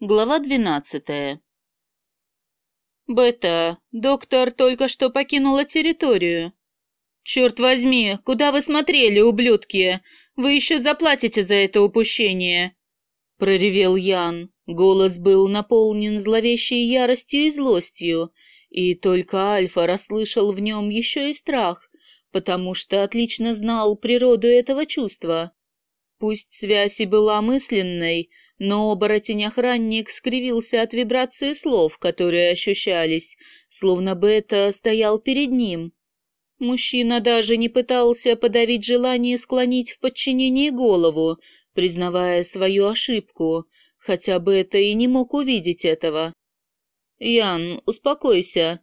Глава двенадцатая. «Бета, доктор только что покинула территорию. Черт возьми, куда вы смотрели, ублюдки? Вы еще заплатите за это упущение!» Проревел Ян. Голос был наполнен зловещей яростью и злостью, и только Альфа расслышал в нем еще и страх, потому что отлично знал природу этого чувства. Пусть связь и была мысленной, но оборотень-охранник скривился от вибрации слов, которые ощущались, словно бы это стоял перед ним. Мужчина даже не пытался подавить желание склонить в подчинении голову, признавая свою ошибку, хотя бы это и не мог увидеть этого. «Ян, успокойся!»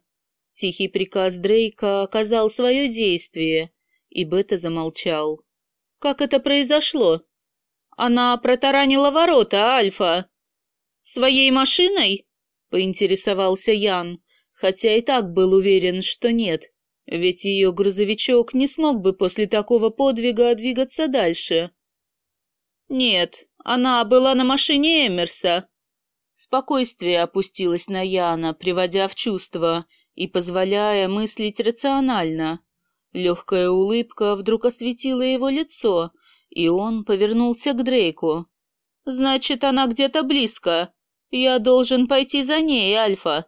Тихий приказ Дрейка оказал свое действие, и Бета замолчал. «Как это произошло?» Она протаранила ворота, Альфа. Своей машиной? Поинтересовался Ян, хотя и так был уверен, что нет, ведь ее грузовичок не смог бы после такого подвига двигаться дальше. Нет, она была на машине Эмерса. Спокойствие опустилось на Яна, приводя в чувство и позволяя мыслить рационально. Легкая улыбка вдруг осветила его лицо, и он повернулся к Дрейку. «Значит, она где-то близко. Я должен пойти за ней, Альфа».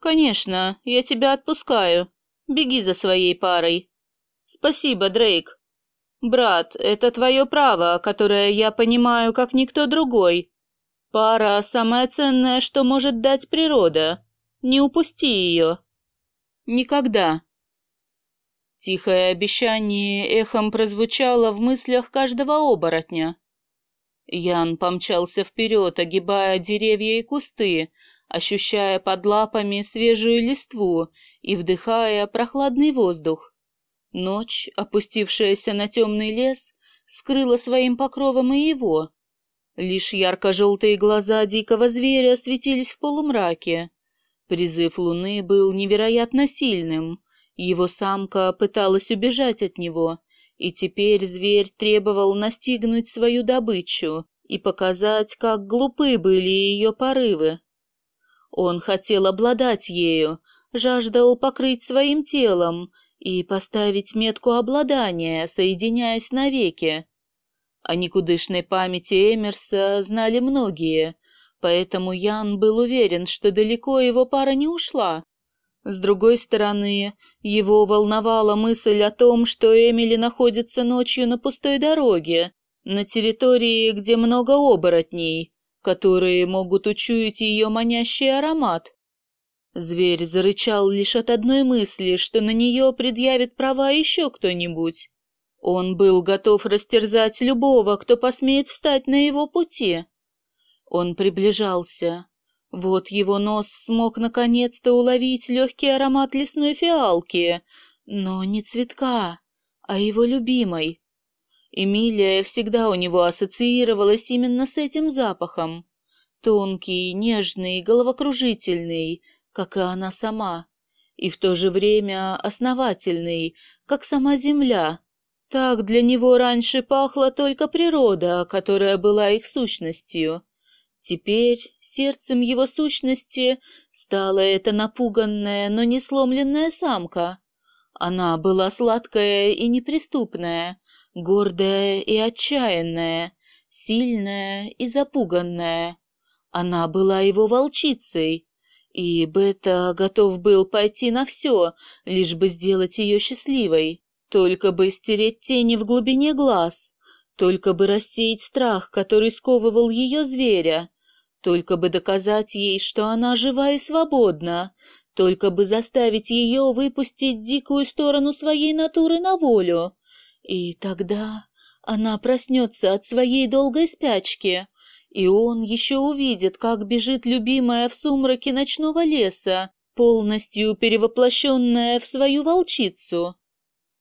«Конечно, я тебя отпускаю. Беги за своей парой». «Спасибо, Дрейк». «Брат, это твое право, которое я понимаю, как никто другой. Пара – самое ценное, что может дать природа. Не упусти ее». «Никогда», Тихое обещание эхом прозвучало в мыслях каждого оборотня. Ян помчался вперед, огибая деревья и кусты, ощущая под лапами свежую листву и вдыхая прохладный воздух. Ночь, опустившаяся на темный лес, скрыла своим покровом и его. Лишь ярко-желтые глаза дикого зверя светились в полумраке. Призыв луны был невероятно сильным, его самка пыталась убежать от него, и теперь зверь требовал настигнуть свою добычу и показать, как глупы были ее порывы. Он хотел обладать ею, жаждал покрыть своим телом и поставить метку обладания, соединяясь навеки. О никудышной памяти Эмерса знали многие, поэтому Ян был уверен, что далеко его пара не ушла. С другой стороны, его волновала мысль о том, что Эмили находится ночью на пустой дороге, на территории, где много оборотней, которые могут учуять ее манящий аромат. Зверь зарычал лишь от одной мысли, что на нее предъявит права еще кто-нибудь. Он был готов растерзать любого, кто посмеет встать на его пути. Он приближался, вот его нос смог наконец-то уловить легкий аромат лесной фиалки, но не цветка, а его любимой. Эмилия всегда у него ассоциировалась именно с этим запахом. Тонкий, нежный, головокружительный, как и она сама, и в то же время основательный, как сама земля. Так для него раньше пахла только природа, которая была их сущностью. Теперь сердцем его сущности стала эта напуганная, но не сломленная самка. Она была сладкая и неприступная, гордая и отчаянная, сильная и запуганная. Она была его волчицей, и Бета готов был пойти на все, лишь бы сделать ее счастливой, только бы стереть тени в глубине глаз, только бы рассеять страх, который сковывал ее зверя, только бы доказать ей, что она жива и свободна, только бы заставить ее выпустить дикую сторону своей натуры на волю. И тогда она проснется от своей долгой спячки, и он еще увидит, как бежит любимая в сумраке ночного леса, полностью перевоплощенная в свою волчицу.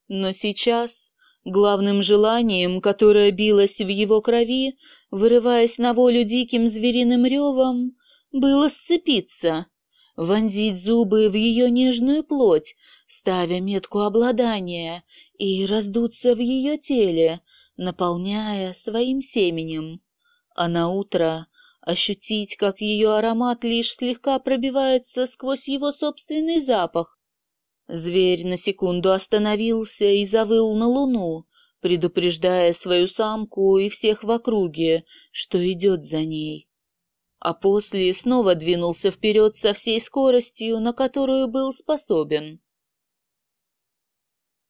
Но сейчас Главным желанием, которое билось в его крови, вырываясь на волю диким звериным ревом, было сцепиться, вонзить зубы в ее нежную плоть, ставя метку обладания, и раздуться в ее теле, наполняя своим семенем. А на утро ощутить, как ее аромат лишь слегка пробивается сквозь его собственный запах. Зверь на секунду остановился и завыл на луну, предупреждая свою самку и всех в округе, что идет за ней. А после снова двинулся вперед со всей скоростью, на которую был способен.